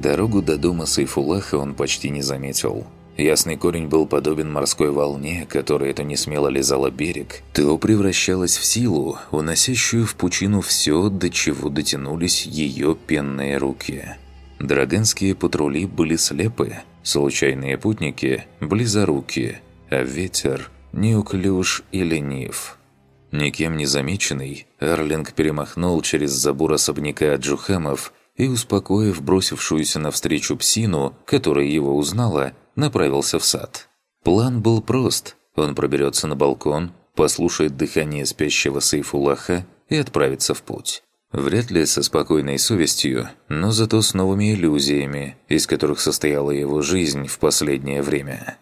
Дорогу до дома Сайфулаха он почти не заметил. Ясный корень был подобен морской волне, которая то не смело лизала берег, то превращалась в силу, уносящую в пучину все, до чего дотянулись ее пенные руки. Драгенские патрули были слепы, случайные путники – близоруки, а ветер – неуклюж и ленив. Никем не замеченный, Арлинг перемахнул через забор особняка Джухамов и, успокоив бросившуюся навстречу псину, которая его узнала, направился в сад. План был прост. Он проберется на балкон, послушает дыхание спящего Сейфулаха и отправится в путь. Вряд ли со спокойной совестью, но зато с новыми иллюзиями, из которых состояла его жизнь в последнее время.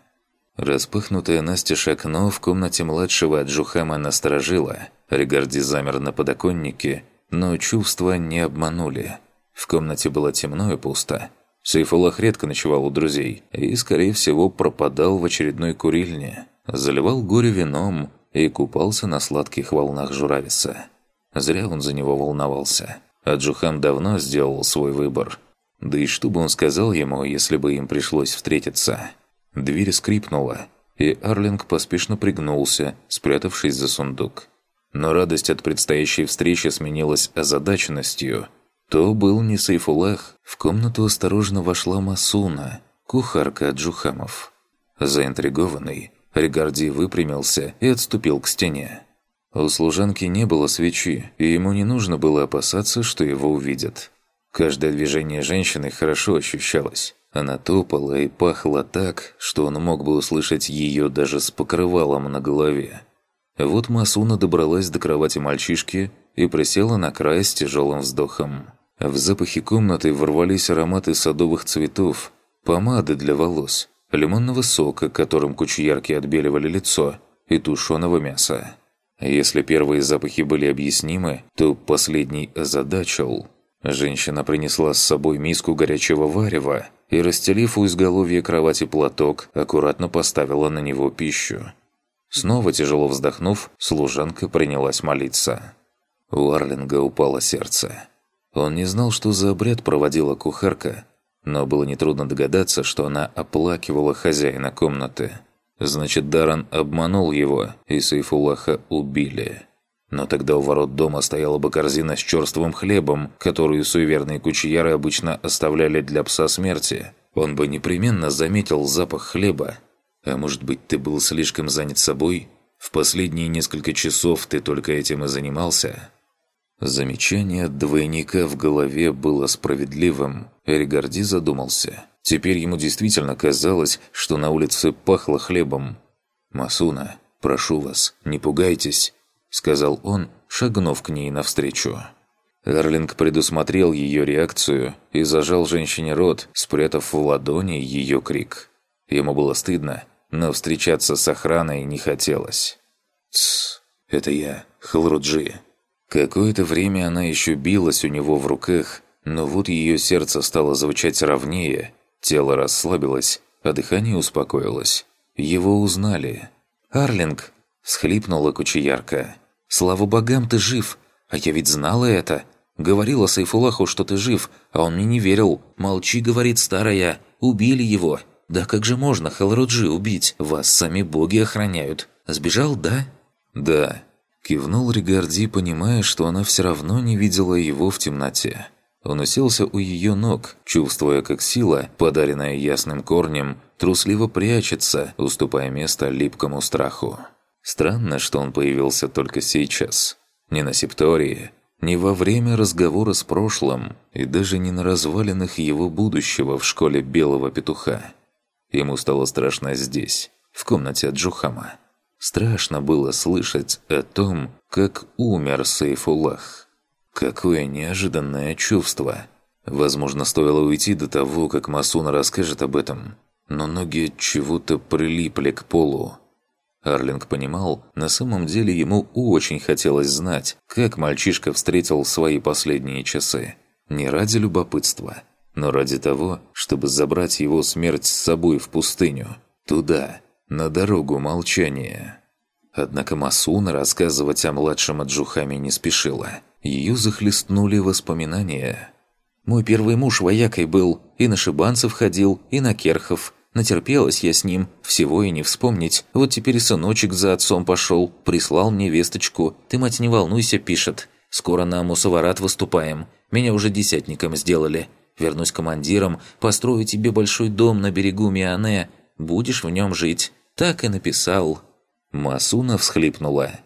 Распахнутое настежь окно в комнате младшего Джухама насторожило. Регарди замер на подоконнике, но чувства не обманули. В комнате было темно и пусто. Сейфулах редко ночевал у друзей и, скорее всего, пропадал в очередной курильне, заливал горе вином и купался на сладких волнах Журависа. Зря он за него волновался. А Джухам давно сделал свой выбор. Да и что бы он сказал ему, если бы им пришлось встретиться? Дверь скрипнула, и Арлинг поспешно пригнулся, спрятавшись за сундук. Но радость от предстоящей встречи сменилась озадаченностью. То был не Сейфулах. В комнату осторожно вошла Масуна, кухарка Джухамов. Заинтригованный, Ригарди выпрямился и отступил к стене. У служанки не было свечи, и ему не нужно было опасаться, что его увидят. Каждое движение женщины хорошо ощущалось. Она топала и пахла так, что он мог бы услышать ее даже с покрывалом на голове. Вот Масуна добралась до кровати мальчишки и присела на край с тяжелым вздохом. В запахе комнаты ворвались ароматы садовых цветов, помады для волос, лимонного сока, которым кучерки отбеливали лицо, и тушеного мяса. Если первые запахи были объяснимы, то последний озадачил. Женщина принесла с собой миску горячего варева и, расстелив у изголовья кровати платок, аккуратно поставила на него пищу. Снова тяжело вздохнув, служанка принялась молиться. У Арлинга упало сердце. Он не знал, что за обряд проводила кухарка, но было нетрудно догадаться, что она оплакивала хозяина комнаты. Значит, Даран обманул его, и Сейфулаха убили. Но тогда у ворот дома стояла бы корзина с черствым хлебом, которую суеверные кучияры обычно оставляли для пса смерти. Он бы непременно заметил запах хлеба. А может быть, ты был слишком занят собой? В последние несколько часов ты только этим и занимался?» Замечание двойника в голове было справедливым. Эригарди задумался. Теперь ему действительно казалось, что на улице пахло хлебом. «Масуна, прошу вас, не пугайтесь», — сказал он, шагнув к ней навстречу. Эрлинг предусмотрел ее реакцию и зажал женщине рот, спрятав в ладони ее крик. Ему было стыдно, но встречаться с охраной не хотелось. «Тссс, это я, Халруджи». Какое-то время она еще билась у него в руках, но вот ее сердце стало звучать ровнее, Тело расслабилось, а дыхание успокоилось. Его узнали. «Арлинг!» – схлипнула кучеярка. «Слава богам, ты жив! А я ведь знала это! Говорила Сайфулаху, что ты жив, а он мне не верил. Молчи, говорит старая. Убили его. Да как же можно Халруджи убить? Вас сами боги охраняют. Сбежал, да?» «Да», – кивнул Ригарди, понимая, что она все равно не видела его в темноте. Он уселся у ее ног, чувствуя, как сила, подаренная ясным корнем, трусливо прячется, уступая место липкому страху. Странно, что он появился только сейчас. Не на септории, не во время разговора с прошлым и даже не на развалинах его будущего в школе Белого Петуха. Ему стало страшно здесь, в комнате Джухама. Страшно было слышать о том, как умер Сейфулах. Какое неожиданное чувство. Возможно, стоило уйти до того, как Масуна расскажет об этом. Но ноги чего-то прилипли к полу. Арлинг понимал, на самом деле ему очень хотелось знать, как мальчишка встретил свои последние часы. Не ради любопытства, но ради того, чтобы забрать его смерть с собой в пустыню. Туда, на дорогу молчания. Однако Масуна рассказывать о младшем Аджухаме не спешила – ее захлестнули воспоминания. Мой первый муж воякой был, и на Шибанцев ходил, и на Керхов. Натерпелась я с ним, всего и не вспомнить. Вот теперь сыночек за отцом пошел, прислал мне весточку. «Ты, мать, не волнуйся», пишет. «Скоро на Мусаварат выступаем. Меня уже десятником сделали. Вернусь командиром, построю тебе большой дом на берегу Миане. Будешь в нем жить». Так и написал. Масуна всхлипнула.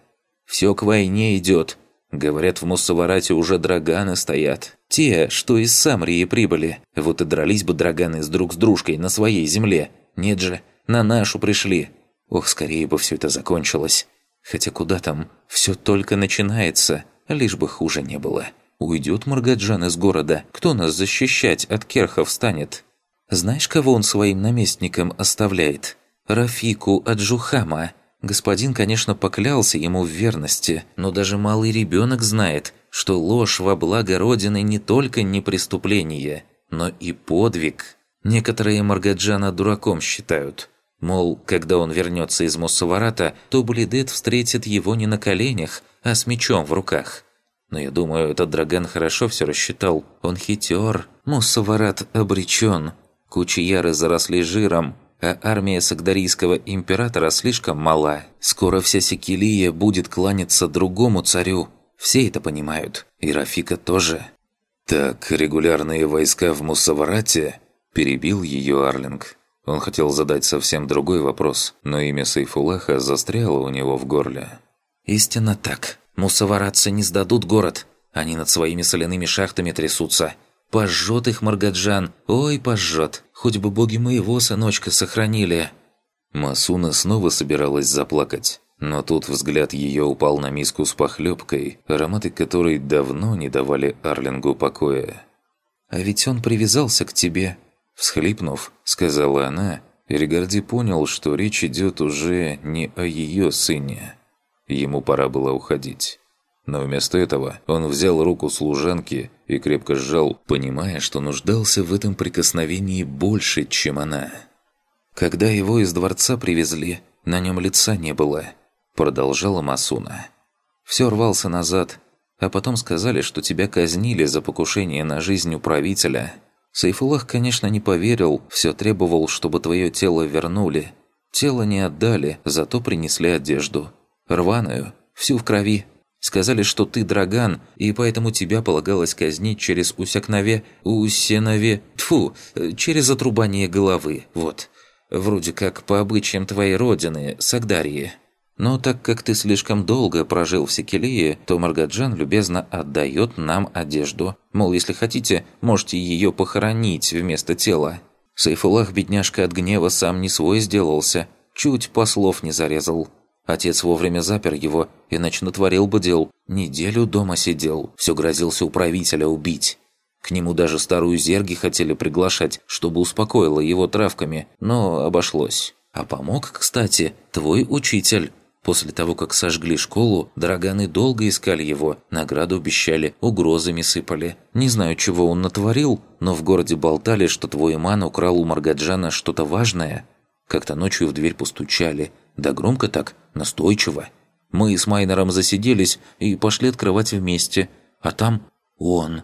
«Все к войне идет. Говорят, в Муссаварате уже драганы стоят. Те, что из Самрии прибыли. Вот и дрались бы драганы с друг с дружкой на своей земле. Нет же, на нашу пришли. Ох, скорее бы все это закончилось. Хотя куда там, все только начинается, лишь бы хуже не было. Уйдет Маргаджан из города, кто нас защищать от керхов станет? Знаешь, кого он своим наместником оставляет? Рафику Аджухама. Господин, конечно, поклялся ему в верности, но даже малый ребенок знает, что ложь во благо Родины не только не преступление, но и подвиг. Некоторые Маргаджана дураком считают. Мол, когда он вернется из Муссаварата, то Блидет встретит его не на коленях, а с мечом в руках. Но я думаю, этот Драган хорошо все рассчитал. Он хитер. Муссаварат обречен. Кучияры заросли жиром, а армия сагдарийского императора слишком мала. Скоро вся Секилия будет кланяться другому царю. Все это понимают. И Рафика тоже. «Так, регулярные войска в Муссаварате?» – перебил ее Арлинг. Он хотел задать совсем другой вопрос, но имя Сайфулаха застряло у него в горле. «Истинно так. Муссаваратцы не сдадут город. Они над своими соляными шахтами трясутся. Пожжет их Маргаджан, ой, пожжет. Хоть бы боги моего сыночка сохранили». Масуна снова собиралась заплакать. Но тут взгляд ее упал на миску с похлебкой, ароматы которой давно не давали Арлингу покоя. «А ведь он привязался к тебе», – всхлипнув, сказала она, и Ригарди понял, что речь идет уже не о ее сыне. Ему пора было уходить. Но вместо этого он взял руку служанки и крепко сжал, понимая, что нуждался в этом прикосновении больше, чем она. «Когда его из дворца привезли, на нем лица не было», – продолжала Масуна. «Все рвался назад, а потом сказали, что тебя казнили за покушение на жизнь управителя. Сайфулах, конечно, не поверил, все требовал, чтобы твое тело вернули. Тело не отдали, зато принесли одежду. Рваную, всю в крови, Сказали, что ты драган, и поэтому тебя полагалось казнить через усякнове, усенове, тфу, через отрубание головы, вот. Вроде как по обычаям твоей родины, Сагдарии. Но так как ты слишком долго прожил в Секелии, то Маргаджан любезно отдает нам одежду. Мол, если хотите, можете ее похоронить вместо тела. Сайфулах, бедняжка от гнева, сам не свой сделался. Чуть послов не зарезал. Отец вовремя запер его, иначе натворил бы дел. Неделю дома сидел, все грозился управителя убить. К нему даже старую зерги хотели приглашать, чтобы успокоила его травками, но обошлось. А помог, кстати, твой учитель. После того, как сожгли школу, Драганы долго искали его, награду обещали, угрозами сыпали. Не знаю, чего он натворил, но в городе болтали, что твой иман украл у Маргаджана что-то важное. Как-то ночью в дверь постучали – да громко так, настойчиво. Мы с Майнером засиделись и пошли открывать вместе. А там он.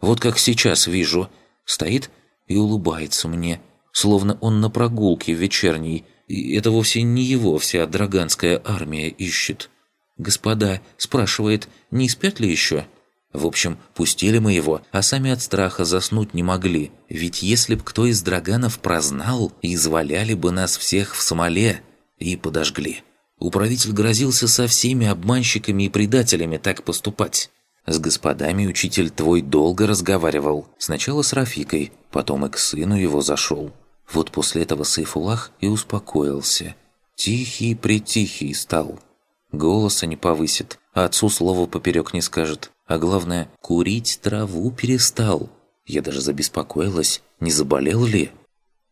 Вот как сейчас вижу. Стоит и улыбается мне, словно он на прогулке вечерней. И это вовсе не его вся драганская армия ищет. «Господа», спрашивает, не спят ли еще? В общем, пустили мы его, а сами от страха заснуть не могли. Ведь если б кто из драганов прознал, изваляли бы нас всех в смоле и подожгли. Управитель грозился со всеми обманщиками и предателями так поступать. С господами учитель твой долго разговаривал. Сначала с Рафикой, потом и к сыну его зашел. Вот после этого Сайфулах и успокоился. Тихий-притихий стал. Голоса не повысит, а отцу слова поперек не скажет. А главное, курить траву перестал. Я даже забеспокоилась, не заболел ли?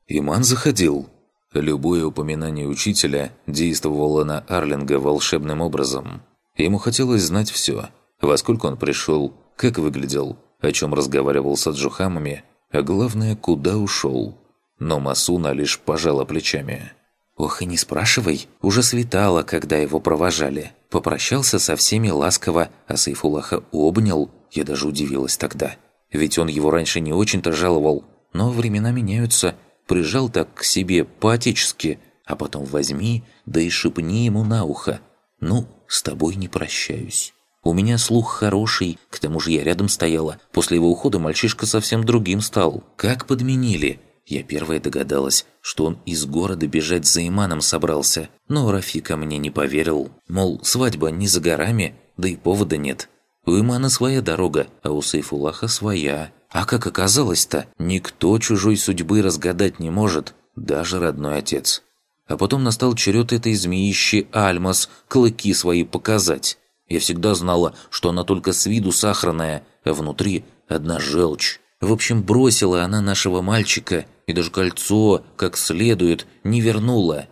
Иман заходил, Любое упоминание учителя действовало на Арлинга волшебным образом. Ему хотелось знать все. Во сколько он пришел, как выглядел, о чем разговаривал с аджухамами, а главное, куда ушел. Но Масуна лишь пожала плечами. «Ох, и не спрашивай, уже светало, когда его провожали. Попрощался со всеми ласково, а Сайфулаха обнял, я даже удивилась тогда. Ведь он его раньше не очень-то жаловал. Но времена меняются. Прижал так к себе по-отечески, а потом возьми, да и шепни ему на ухо. «Ну, с тобой не прощаюсь». У меня слух хороший, к тому же я рядом стояла. После его ухода мальчишка совсем другим стал. Как подменили. Я первая догадалась, что он из города бежать за Иманом собрался. Но Рафика мне не поверил. Мол, свадьба не за горами, да и повода нет. У Имана своя дорога, а у Сейфулаха своя. А как оказалось-то, никто чужой судьбы разгадать не может, даже родной отец. А потом настал черед этой змеищи Альмас клыки свои показать. Я всегда знала, что она только с виду сахарная, а внутри одна желчь. В общем, бросила она нашего мальчика и даже кольцо, как следует, не вернула.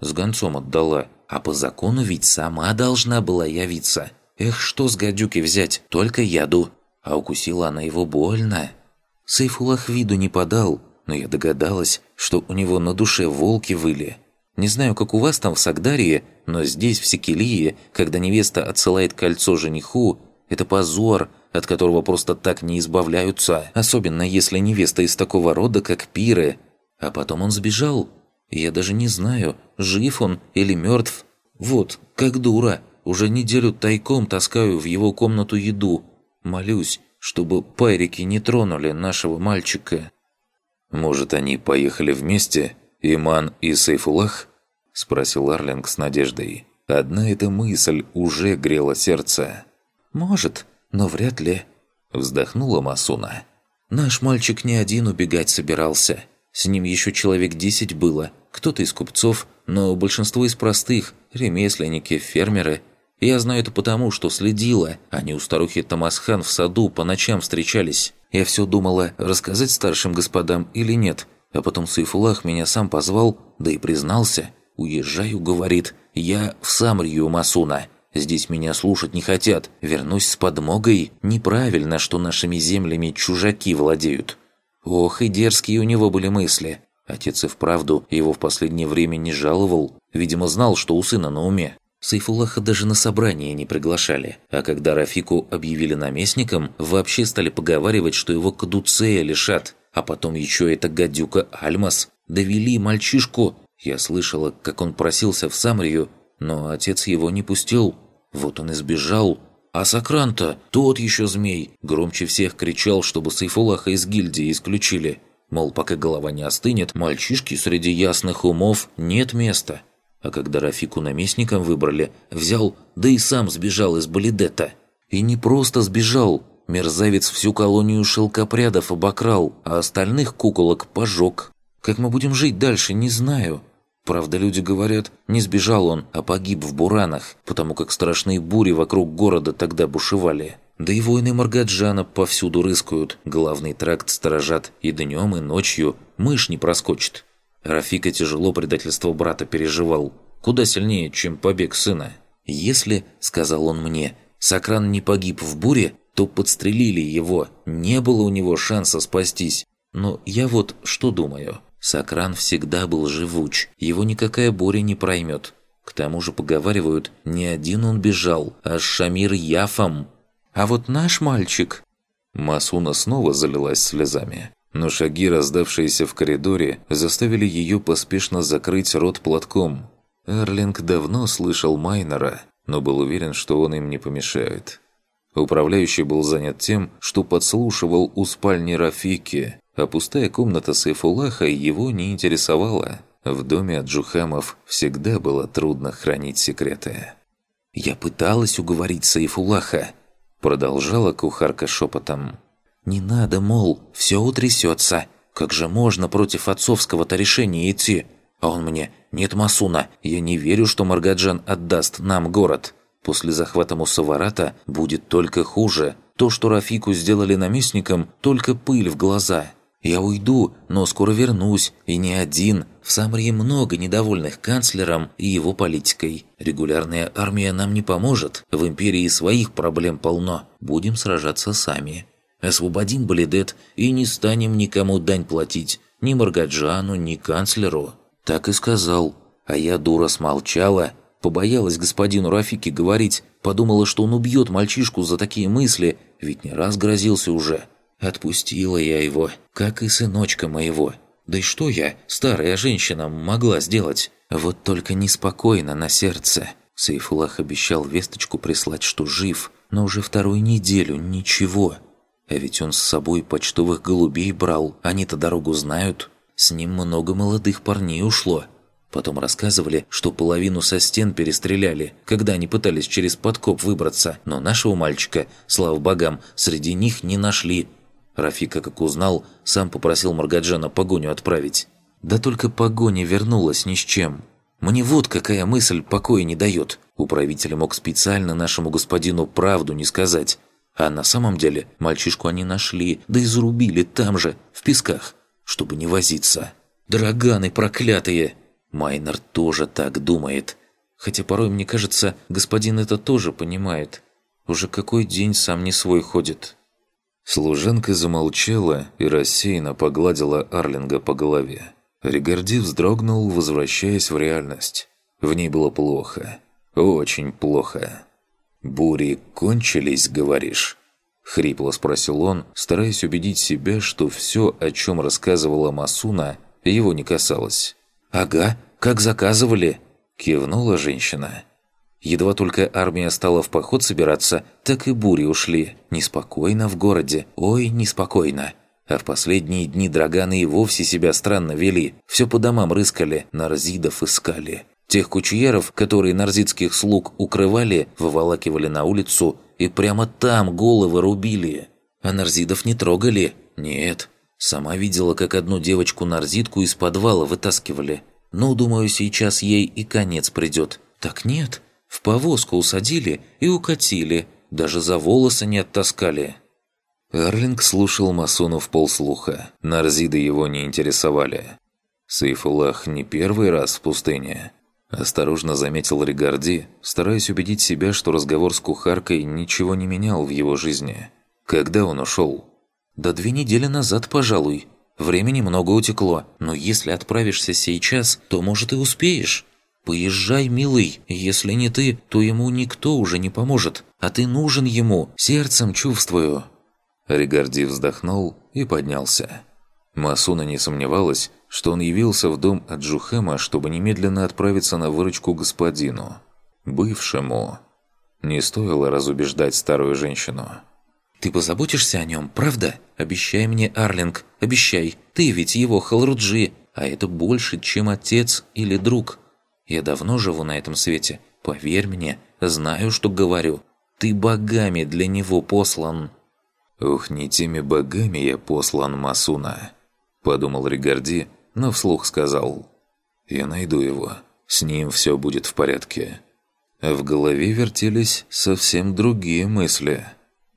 С гонцом отдала. А по закону ведь сама должна была явиться. Эх, что с гадюки взять, только яду. А укусила она его больно. Сейфулах виду не подал, но я догадалась, что у него на душе волки выли. Не знаю, как у вас там в Сагдарии, но здесь, в Секелии, когда невеста отсылает кольцо жениху, это позор, от которого просто так не избавляются, особенно если невеста из такого рода, как Пиры. А потом он сбежал. Я даже не знаю, жив он или мертв. Вот, как дура, уже неделю тайком таскаю в его комнату еду. Молюсь, чтобы пайрики не тронули нашего мальчика. Может, они поехали вместе, Иман и Сейфулах? – спросил Арлинг с надеждой. Одна эта мысль уже грела сердце. «Может, но вряд ли», – вздохнула Масуна. «Наш мальчик не один убегать собирался. С ним еще человек десять было. Кто-то из купцов, но большинство из простых, ремесленники, фермеры. Я знаю это потому, что следила. Они у старухи Тамасхан в саду по ночам встречались. Я все думала, рассказать старшим господам или нет. А потом Сейфулах меня сам позвал, да и признался – «Уезжаю», — говорит, — «я в Самрию Масуна. Здесь меня слушать не хотят. Вернусь с подмогой. Неправильно, что нашими землями чужаки владеют». Ох, и дерзкие у него были мысли. Отец и вправду его в последнее время не жаловал. Видимо, знал, что у сына на уме. Сайфулаха даже на собрание не приглашали. А когда Рафику объявили наместником, вообще стали поговаривать, что его кадуцея лишат. А потом еще эта гадюка Альмас. Довели мальчишку я слышала, как он просился в Самрию, но отец его не пустил. Вот он и сбежал. А Сакранта, тот еще змей, громче всех кричал, чтобы Сайфулаха из гильдии исключили. Мол, пока голова не остынет, мальчишки среди ясных умов нет места. А когда Рафику наместником выбрали, взял, да и сам сбежал из Балидета. И не просто сбежал, мерзавец всю колонию шелкопрядов обокрал, а остальных куколок пожег. Как мы будем жить дальше, не знаю. Правда, люди говорят, не сбежал он, а погиб в буранах, потому как страшные бури вокруг города тогда бушевали. Да и воины Маргаджана повсюду рыскают, главный тракт сторожат и днем, и ночью, мышь не проскочит. Рафика тяжело предательство брата переживал, куда сильнее, чем побег сына. «Если, — сказал он мне, — Сакран не погиб в буре, то подстрелили его, не было у него шанса спастись. Но я вот что думаю. Сакран всегда был живуч, его никакая буря не проймет. К тому же, поговаривают, не один он бежал, а с Шамир Яфом. А вот наш мальчик... Масуна снова залилась слезами. Но шаги, раздавшиеся в коридоре, заставили ее поспешно закрыть рот платком. Эрлинг давно слышал Майнера, но был уверен, что он им не помешает. Управляющий был занят тем, что подслушивал у спальни Рафики, а пустая комната Сайфулаха его не интересовала. В доме Джухамов всегда было трудно хранить секреты. «Я пыталась уговорить Сайфулаха», – продолжала кухарка шепотом. «Не надо, мол, все утрясется. Как же можно против отцовского-то решения идти? А он мне, нет Масуна, я не верю, что Маргаджан отдаст нам город. После захвата Мусаварата будет только хуже. То, что Рафику сделали наместником, только пыль в глаза». Я уйду, но скоро вернусь, и не один. В Самарии много недовольных канцлером и его политикой. Регулярная армия нам не поможет. В империи своих проблем полно. Будем сражаться сами. Освободим Балидет и не станем никому дань платить. Ни Маргаджану, ни канцлеру. Так и сказал. А я, дура, смолчала. Побоялась господину Рафике говорить. Подумала, что он убьет мальчишку за такие мысли, ведь не раз грозился уже. Отпустила я его, как и сыночка моего. Да и что я, старая женщина, могла сделать? Вот только неспокойно на сердце. Сейфулах обещал весточку прислать, что жив, но уже вторую неделю ничего. А ведь он с собой почтовых голубей брал, они-то дорогу знают. С ним много молодых парней ушло. Потом рассказывали, что половину со стен перестреляли, когда они пытались через подкоп выбраться, но нашего мальчика, слава богам, среди них не нашли. Рафика, как узнал, сам попросил Маргаджана погоню отправить. Да только погоня вернулась ни с чем. Мне вот какая мысль покоя не дает. Управитель мог специально нашему господину правду не сказать. А на самом деле мальчишку они нашли, да и зарубили там же, в песках, чтобы не возиться. Драганы проклятые! Майнер тоже так думает. Хотя порой мне кажется, господин это тоже понимает. Уже какой день сам не свой ходит. Служанка замолчала и рассеянно погладила Арлинга по голове. Ригарди вздрогнул, возвращаясь в реальность. В ней было плохо. Очень плохо. «Бури кончились, говоришь?» Хрипло спросил он, стараясь убедить себя, что все, о чем рассказывала Масуна, его не касалось. «Ага, как заказывали!» – кивнула женщина. Едва только армия стала в поход собираться, так и бури ушли. Неспокойно в городе, ой, неспокойно. А в последние дни драганы и вовсе себя странно вели. Все по домам рыскали, нарзидов искали. Тех кучьеров, которые нарзидских слуг укрывали, выволакивали на улицу и прямо там головы рубили. А нарзидов не трогали. Нет. Сама видела, как одну девочку-нарзидку из подвала вытаскивали. Ну, думаю, сейчас ей и конец придет. Так нет. В повозку усадили и укатили, даже за волосы не оттаскали. Арлинг слушал Масону в полслуха. Нарзиды его не интересовали. Сейфулах не первый раз в пустыне. Осторожно заметил Ригарди, стараясь убедить себя, что разговор с кухаркой ничего не менял в его жизни. Когда он ушел? «Да две недели назад, пожалуй. Времени много утекло, но если отправишься сейчас, то, может, и успеешь». «Поезжай, милый, если не ты, то ему никто уже не поможет, а ты нужен ему, сердцем чувствую». Ригарди вздохнул и поднялся. Масуна не сомневалась, что он явился в дом Аджухема, чтобы немедленно отправиться на выручку господину. Бывшему. Не стоило разубеждать старую женщину. «Ты позаботишься о нем, правда? Обещай мне, Арлинг, обещай. Ты ведь его Халруджи, а это больше, чем отец или друг. Я давно живу на этом свете. Поверь мне, знаю, что говорю. Ты богами для него послан». «Ух, не теми богами я послан, Масуна», – подумал Ригарди, но вслух сказал. «Я найду его. С ним все будет в порядке». А в голове вертелись совсем другие мысли.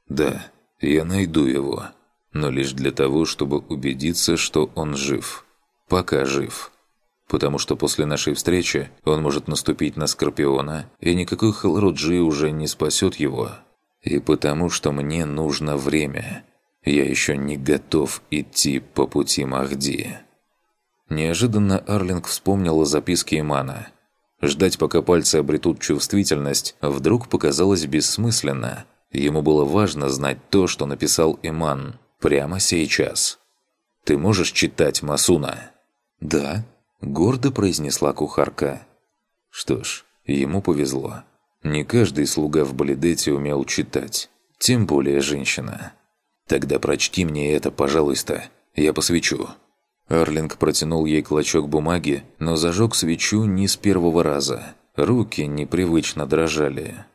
«Да, я найду его, но лишь для того, чтобы убедиться, что он жив. Пока жив» потому что после нашей встречи он может наступить на Скорпиона, и никакой Халруджи уже не спасет его. И потому что мне нужно время. Я еще не готов идти по пути Махди. Неожиданно Арлинг вспомнил о записке Имана. Ждать, пока пальцы обретут чувствительность, вдруг показалось бессмысленно. Ему было важно знать то, что написал Иман, прямо сейчас. «Ты можешь читать, Масуна?» «Да», Гордо произнесла кухарка. Что ж, ему повезло. Не каждый слуга в Балидете умел читать. Тем более женщина. «Тогда прочти мне это, пожалуйста. Я посвечу». Арлинг протянул ей клочок бумаги, но зажег свечу не с первого раза. Руки непривычно дрожали.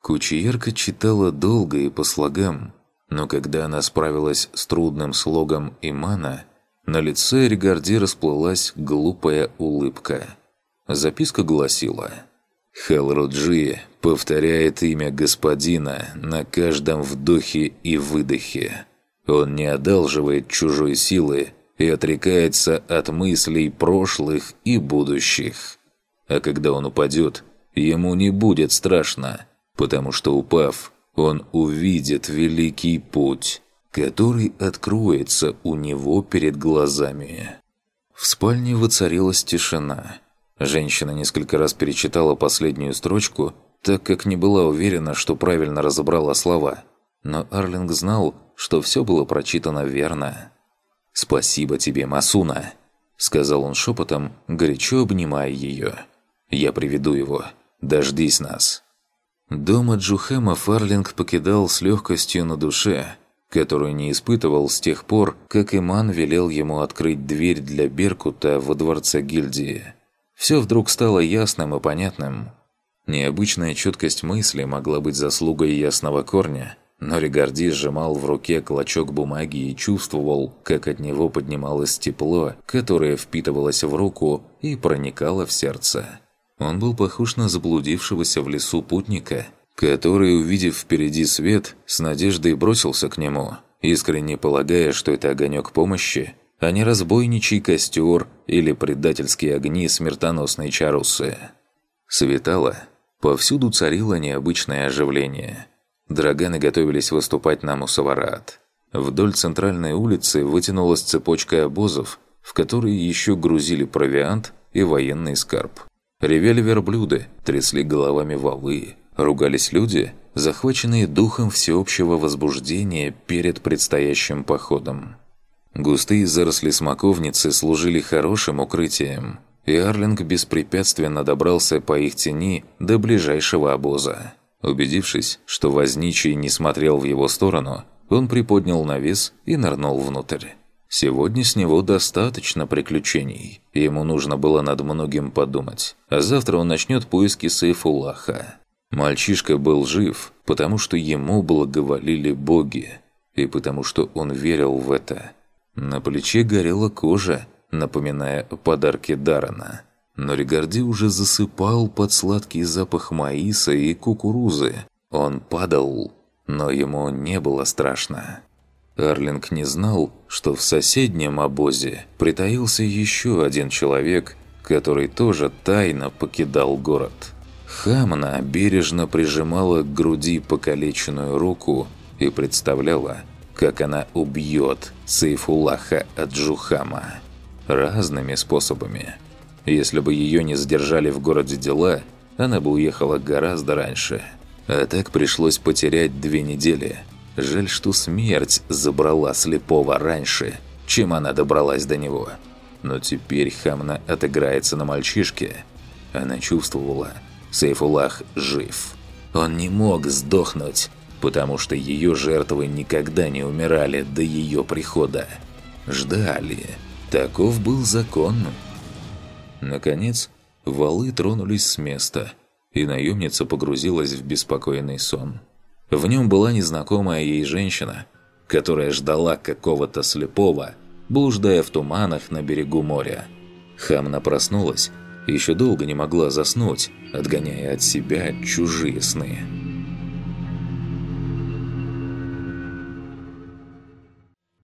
Кучиерка читала долго и по слогам, но когда она справилась с трудным слогом имана, на лице Ригарди расплылась глупая улыбка. Записка гласила «Халруджи повторяет имя господина на каждом вдохе и выдохе. Он не одалживает чужой силы и отрекается от мыслей прошлых и будущих. А когда он упадет, ему не будет страшно, потому что упав, он увидит великий путь» который откроется у него перед глазами. В спальне воцарилась тишина. Женщина несколько раз перечитала последнюю строчку, так как не была уверена, что правильно разобрала слова. Но Арлинг знал, что все было прочитано верно. «Спасибо тебе, Масуна!» – сказал он шепотом, горячо обнимая ее. «Я приведу его. Дождись нас». Дома Джухема Фарлинг покидал с легкостью на душе, которую не испытывал с тех пор, как Иман велел ему открыть дверь для Беркута во дворце гильдии. Все вдруг стало ясным и понятным. Необычная четкость мысли могла быть заслугой ясного корня – но Регарди сжимал в руке клочок бумаги и чувствовал, как от него поднималось тепло, которое впитывалось в руку и проникало в сердце. Он был похож на заблудившегося в лесу путника, который, увидев впереди свет, с надеждой бросился к нему, искренне полагая, что это огонек помощи, а не разбойничий костер или предательские огни смертоносной чарусы. Светало. Повсюду царило необычное оживление – Драганы готовились выступать на Мусаварат. Вдоль центральной улицы вытянулась цепочка обозов, в которые еще грузили провиант и военный скарб. Ревели верблюды, трясли головами валы, ругались люди, захваченные духом всеобщего возбуждения перед предстоящим походом. Густые заросли смоковницы служили хорошим укрытием, и Арлинг беспрепятственно добрался по их тени до ближайшего обоза. Убедившись, что возничий не смотрел в его сторону, он приподнял навес и нырнул внутрь. Сегодня с него достаточно приключений. Ему нужно было над многим подумать. А завтра он начнет поиски Сейфулаха. Мальчишка был жив, потому что ему благоволили боги. И потому что он верил в это. На плече горела кожа, напоминая о подарке Дарана. Но Ригарди уже засыпал под сладкий запах маиса и кукурузы. Он падал, но ему не было страшно. Арлинг не знал, что в соседнем обозе притаился еще один человек, который тоже тайно покидал город. Хамна бережно прижимала к груди покалеченную руку и представляла, как она убьет Сейфулаха Аджухама разными способами – если бы ее не задержали в городе дела, она бы уехала гораздо раньше. А так пришлось потерять две недели. Жаль, что смерть забрала слепого раньше, чем она добралась до него. Но теперь Хамна отыграется на мальчишке. Она чувствовала, Сейфулах жив. Он не мог сдохнуть, потому что ее жертвы никогда не умирали до ее прихода. Ждали. Таков был закон. Наконец, валы тронулись с места, и наемница погрузилась в беспокойный сон. В нем была незнакомая ей женщина, которая ждала какого-то слепого, блуждая в туманах на берегу моря. Хамна проснулась, еще долго не могла заснуть, отгоняя от себя чужие сны.